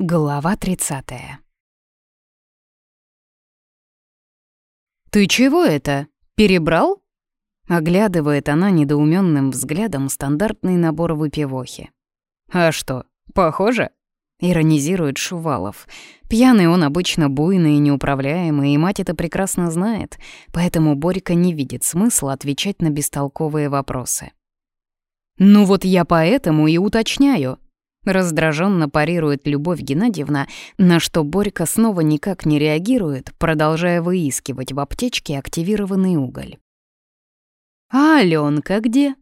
Глава 30 «Ты чего это? Перебрал?» Оглядывает она недоуменным взглядом стандартный набор выпивохи. «А что, похоже?» — иронизирует Шувалов. Пьяный он обычно буйный и неуправляемый, и мать это прекрасно знает, поэтому Борька не видит смысла отвечать на бестолковые вопросы. «Ну вот я поэтому и уточняю», Раздраженно парирует Любовь Геннадьевна, на что Борька снова никак не реагирует, продолжая выискивать в аптечке активированный уголь. «А Алёнка где?»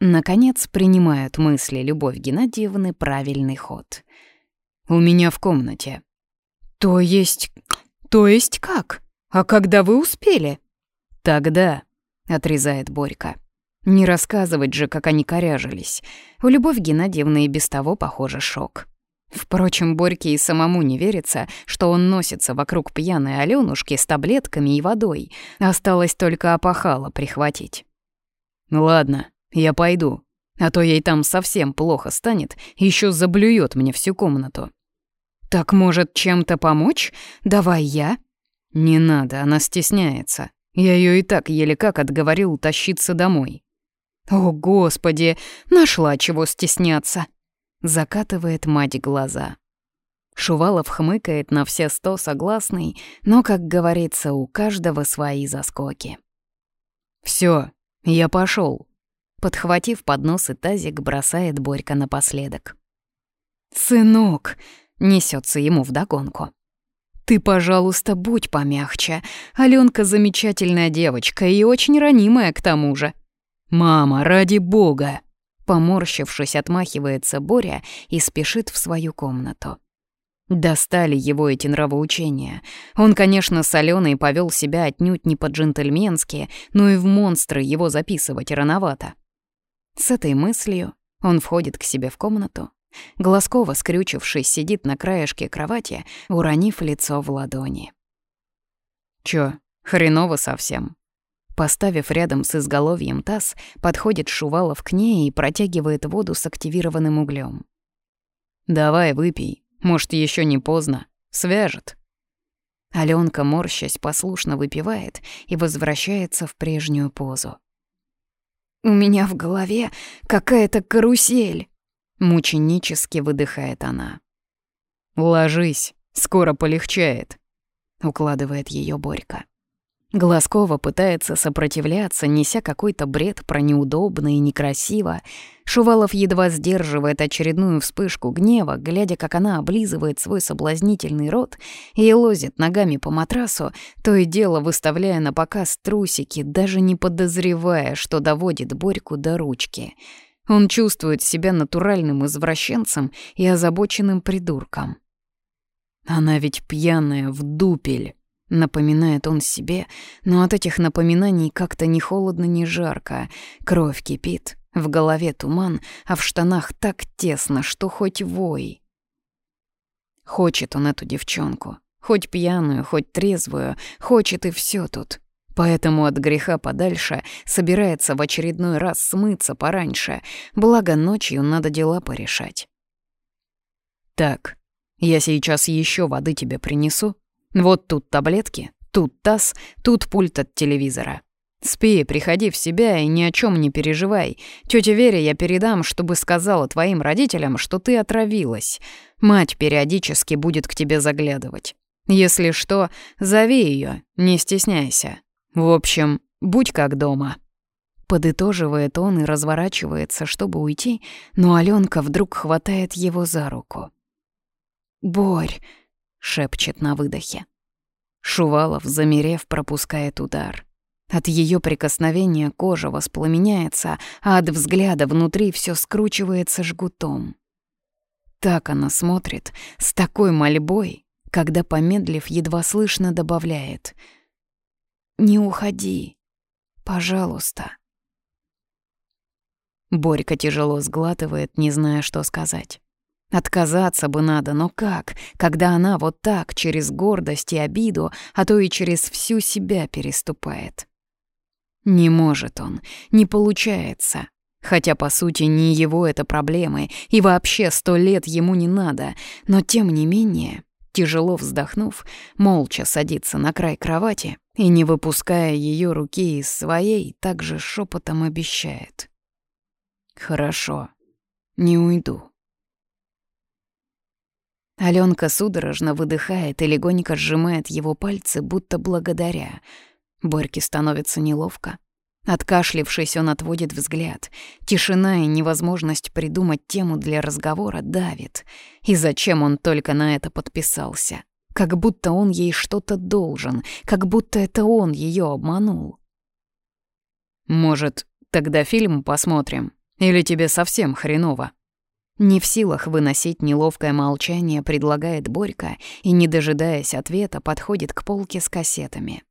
Наконец принимают мысли Любовь Геннадьевны правильный ход. «У меня в комнате». «То есть... то есть как? А когда вы успели?» «Тогда», — отрезает Борька. Не рассказывать же, как они коряжились. У Любовь Геннадьевны и без того, похоже, шок. Впрочем, Борьке и самому не верится, что он носится вокруг пьяной Алёнушки с таблетками и водой. Осталось только опахало прихватить. «Ладно, я пойду, а то ей там совсем плохо станет, еще заблюет мне всю комнату». «Так, может, чем-то помочь? Давай я?» «Не надо, она стесняется. Я ее и так еле как отговорил тащиться домой». «О, Господи, нашла чего стесняться!» Закатывает мать глаза. Шувалов хмыкает на все сто согласный, но, как говорится, у каждого свои заскоки. Все, я пошел. Подхватив поднос и тазик, бросает Борька напоследок. «Сынок!» — несется ему вдогонку. «Ты, пожалуйста, будь помягче. Аленка замечательная девочка и очень ранимая к тому же». «Мама, ради бога!» Поморщившись, отмахивается Боря и спешит в свою комнату. Достали его эти нравоучения. Он, конечно, с Аленой повел себя отнюдь не по-джентльменски, но и в монстры его записывать рановато. С этой мыслью он входит к себе в комнату. Глазкова, скрючившись, сидит на краешке кровати, уронив лицо в ладони. «Чё, хреново совсем?» Поставив рядом с изголовьем таз, подходит Шувалов к ней и протягивает воду с активированным углем. «Давай, выпей. Может, еще не поздно. Свяжет». Алёнка, морщась, послушно выпивает и возвращается в прежнюю позу. «У меня в голове какая-то карусель», — мученически выдыхает она. «Ложись, скоро полегчает», — укладывает ее Борька. Глазкова пытается сопротивляться, неся какой-то бред про неудобно и некрасиво. Шувалов едва сдерживает очередную вспышку гнева, глядя, как она облизывает свой соблазнительный рот и лозит ногами по матрасу, то и дело выставляя на показ трусики, даже не подозревая, что доводит Борьку до ручки. Он чувствует себя натуральным извращенцем и озабоченным придурком. Она ведь пьяная в дупель. Напоминает он себе, но от этих напоминаний как-то ни холодно, ни жарко. Кровь кипит, в голове туман, а в штанах так тесно, что хоть вой. Хочет он эту девчонку, хоть пьяную, хоть трезвую, хочет и все тут. Поэтому от греха подальше собирается в очередной раз смыться пораньше, благо ночью надо дела порешать. «Так, я сейчас еще воды тебе принесу, вот тут таблетки, тут таз, тут пульт от телевизора. Спи, приходи в себя и ни о чем не переживай. Тёте Вере я передам, чтобы сказала твоим родителям, что ты отравилась. Мать периодически будет к тебе заглядывать. Если что, зови ее, не стесняйся. В общем, будь как дома». Подытоживает он и разворачивается, чтобы уйти, но Алёнка вдруг хватает его за руку. «Борь!» шепчет на выдохе. Шувалов, замерев, пропускает удар. От ее прикосновения кожа воспламеняется, а от взгляда внутри все скручивается жгутом. Так она смотрит, с такой мольбой, когда, помедлив, едва слышно добавляет «Не уходи, пожалуйста». Борька тяжело сглатывает, не зная, что сказать. Отказаться бы надо, но как, когда она вот так через гордость и обиду, а то и через всю себя переступает? Не может он, не получается. Хотя, по сути, не его это проблемы, и вообще сто лет ему не надо, но тем не менее, тяжело вздохнув, молча садится на край кровати и, не выпуская ее руки из своей, также шепотом обещает. «Хорошо, не уйду». Аленка судорожно выдыхает и легонько сжимает его пальцы, будто благодаря. Борьке становится неловко. Откашлившись, он отводит взгляд. Тишина и невозможность придумать тему для разговора давит. И зачем он только на это подписался? Как будто он ей что-то должен, как будто это он ее обманул. «Может, тогда фильм посмотрим? Или тебе совсем хреново?» Не в силах выносить неловкое молчание, предлагает Борька и, не дожидаясь ответа, подходит к полке с кассетами.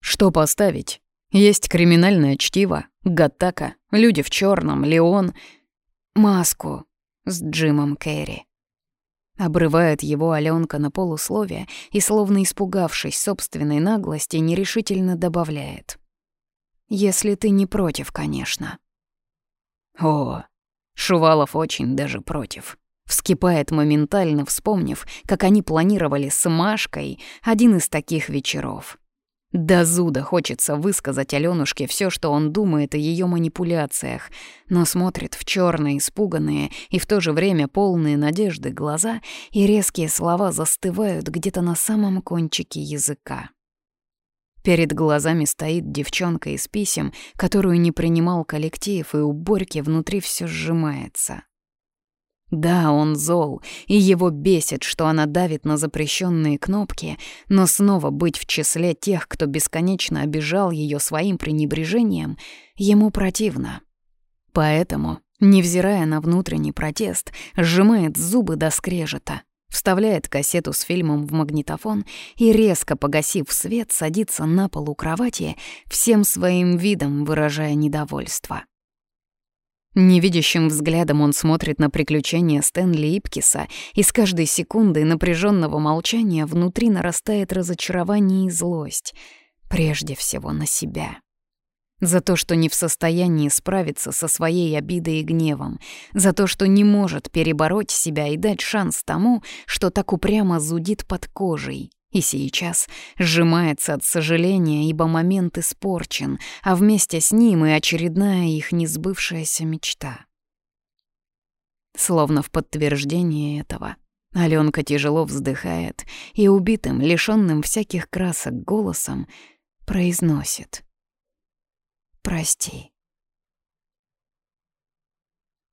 «Что поставить? Есть криминальное чтиво, Гаттака, Люди в черном, Леон, Маску с Джимом Керри». Обрывает его Алёнка на полусловие и, словно испугавшись собственной наглости, нерешительно добавляет. «Если ты не против, конечно». «О, Шувалов очень даже против. Вскипает моментально, вспомнив, как они планировали с Машкой один из таких вечеров. До зуда хочется высказать Алёнушке все, что он думает о ее манипуляциях, но смотрит в черные, испуганные и в то же время полные надежды глаза, и резкие слова застывают где-то на самом кончике языка. Перед глазами стоит девчонка из писем, которую не принимал коллектив, и у внутри все сжимается. Да, он зол, и его бесит, что она давит на запрещенные кнопки, но снова быть в числе тех, кто бесконечно обижал ее своим пренебрежением, ему противно. Поэтому, невзирая на внутренний протест, сжимает зубы до скрежета, вставляет кассету с фильмом в магнитофон и, резко погасив свет, садится на пол у кровати, всем своим видом выражая недовольство. Невидящим взглядом он смотрит на приключения Стэнли Ипкиса, и с каждой секундой напряженного молчания внутри нарастает разочарование и злость. Прежде всего на себя. За то, что не в состоянии справиться со своей обидой и гневом. За то, что не может перебороть себя и дать шанс тому, что так упрямо зудит под кожей. И сейчас сжимается от сожаления, ибо момент испорчен, а вместе с ним и очередная их несбывшаяся мечта. Словно в подтверждение этого, Алёнка тяжело вздыхает и убитым, лишённым всяких красок голосом произносит — Прости.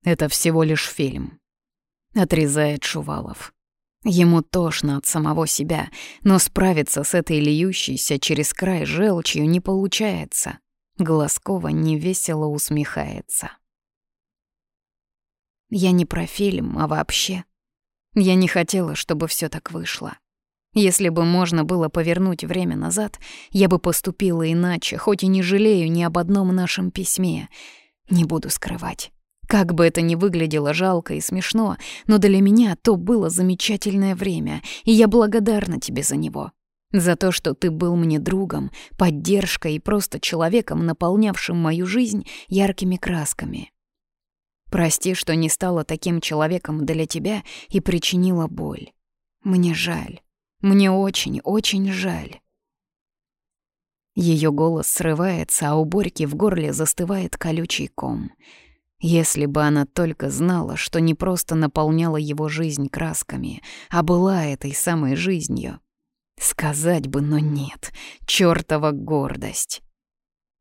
Это всего лишь фильм. Отрезает Шувалов. Ему тошно от самого себя, но справиться с этой льющейся через край желчью не получается. Глазкова невесело усмехается. Я не про фильм, а вообще. Я не хотела, чтобы все так вышло. Если бы можно было повернуть время назад, я бы поступила иначе, хоть и не жалею ни об одном нашем письме. Не буду скрывать. Как бы это ни выглядело жалко и смешно, но для меня то было замечательное время, и я благодарна тебе за него. За то, что ты был мне другом, поддержкой и просто человеком, наполнявшим мою жизнь яркими красками. Прости, что не стала таким человеком для тебя и причинила боль. Мне жаль. Мне очень, очень жаль. Ее голос срывается, а у Борьки в горле застывает колючий ком. Если бы она только знала, что не просто наполняла его жизнь красками, а была этой самой жизнью. Сказать бы, но нет. Чёртова гордость.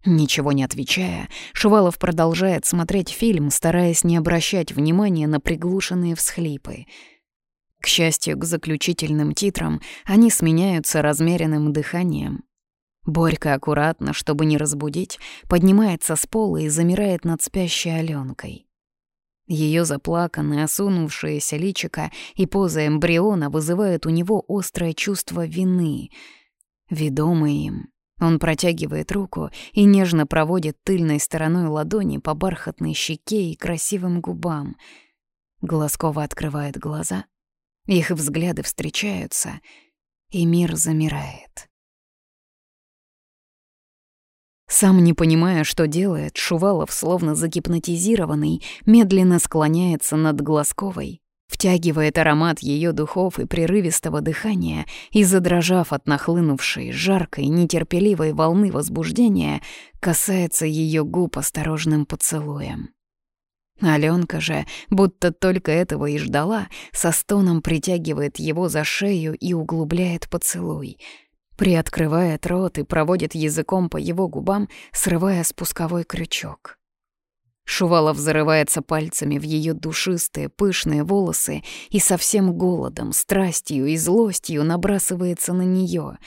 Ничего не отвечая, Шувалов продолжает смотреть фильм, стараясь не обращать внимания на приглушенные всхлипы — к счастью, к заключительным титрам они сменяются размеренным дыханием. Борька аккуратно, чтобы не разбудить, поднимается с пола и замирает над спящей Аленкой. Ее заплаканное, осунувшееся личико и поза эмбриона вызывают у него острое чувство вины. Ведомый им, он протягивает руку и нежно проводит тыльной стороной ладони по бархатной щеке и красивым губам. Глазкова открывает глаза, их взгляды встречаются, и мир замирает. Сам не понимая, что делает, Шувалов, словно загипнотизированный, медленно склоняется над Глазковой, втягивает аромат ее духов и прерывистого дыхания и, задрожав от нахлынувшей, жаркой, нетерпеливой волны возбуждения, касается ее губ осторожным поцелуем. Аленка же, будто только этого и ждала, со стоном притягивает его за шею и углубляет поцелуй — приоткрывает рот и проводит языком по его губам, срывая спусковой крючок. Шувалов зарывается пальцами в ее душистые, пышные волосы и со всем голодом, страстью и злостью набрасывается на нее,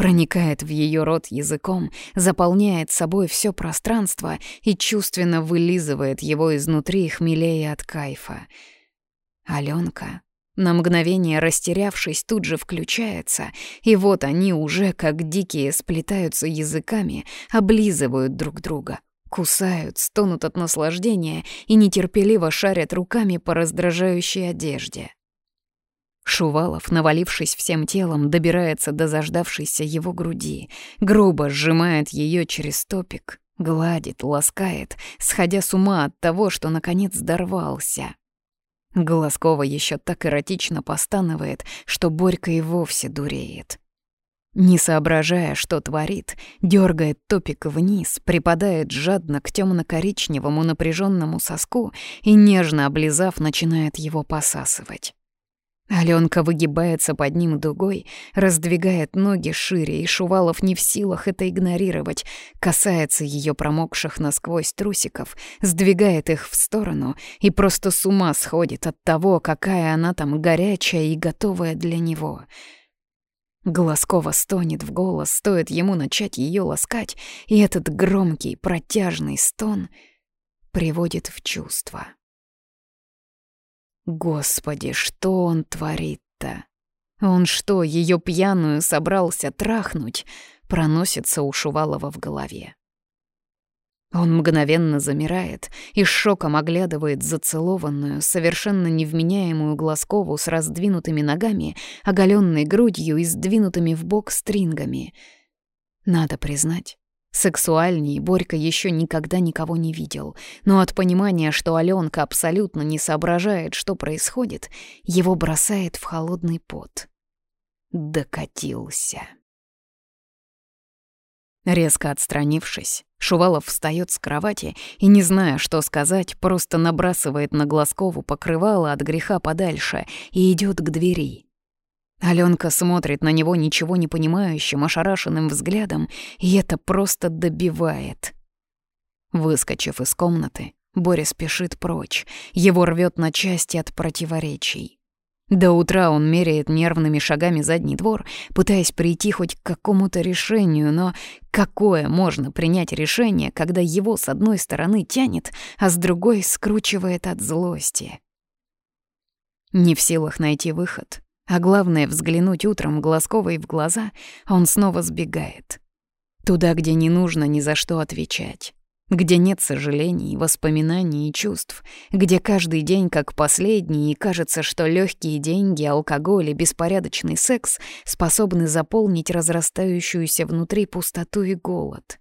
проникает в ее рот языком, заполняет собой все пространство и чувственно вылизывает его изнутри, хмелея от кайфа. Аленка на мгновение растерявшись, тут же включается, и вот они уже, как дикие, сплетаются языками, облизывают друг друга, кусают, стонут от наслаждения и нетерпеливо шарят руками по раздражающей одежде. Шувалов, навалившись всем телом, добирается до заждавшейся его груди, грубо сжимает ее через топик, гладит, ласкает, сходя с ума от того, что наконец дорвался. Голоскова еще так эротично постанывает, что Борька и вовсе дуреет. Не соображая, что творит, дергает топик вниз, припадает жадно к темно-коричневому напряженному соску и, нежно облизав, начинает его посасывать. Аленка выгибается под ним дугой, раздвигает ноги шире, и Шувалов не в силах это игнорировать, касается ее промокших насквозь трусиков, сдвигает их в сторону и просто с ума сходит от того, какая она там горячая и готовая для него. Глазкова стонет в голос, стоит ему начать ее ласкать, и этот громкий, протяжный стон приводит в чувство. Господи, что он творит-то? Он что, ее пьяную собрался трахнуть? Проносится у Шувалова в голове. Он мгновенно замирает и шоком оглядывает зацелованную, совершенно невменяемую Глазкову с раздвинутыми ногами, оголенной грудью и сдвинутыми в бок стрингами. Надо признать, Сексуальней Борька еще никогда никого не видел, но от понимания, что Аленка абсолютно не соображает, что происходит, его бросает в холодный пот. Докатился. Резко отстранившись, Шувалов встает с кровати и, не зная, что сказать, просто набрасывает на Глазкову покрывало от греха подальше и идет к двери. Аленка смотрит на него ничего не понимающим, ошарашенным взглядом, и это просто добивает. Выскочив из комнаты, Боря спешит прочь, его рвет на части от противоречий. До утра он меряет нервными шагами задний двор, пытаясь прийти хоть к какому-то решению, но какое можно принять решение, когда его с одной стороны тянет, а с другой скручивает от злости? Не в силах найти выход, а главное, взглянуть утром Глазковой в глаза, он снова сбегает. Туда, где не нужно ни за что отвечать. Где нет сожалений, воспоминаний и чувств. Где каждый день как последний, и кажется, что легкие деньги, алкоголь и беспорядочный секс способны заполнить разрастающуюся внутри пустоту и голод.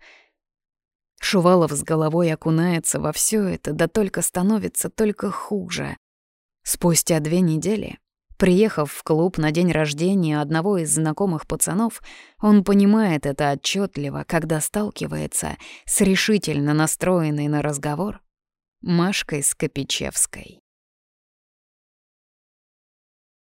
Шувалов с головой окунается во все это, да только становится только хуже. Спустя две недели Приехав в клуб на день рождения одного из знакомых пацанов, он понимает это отчетливо, когда сталкивается с решительно настроенной на разговор Машкой Скопичевской.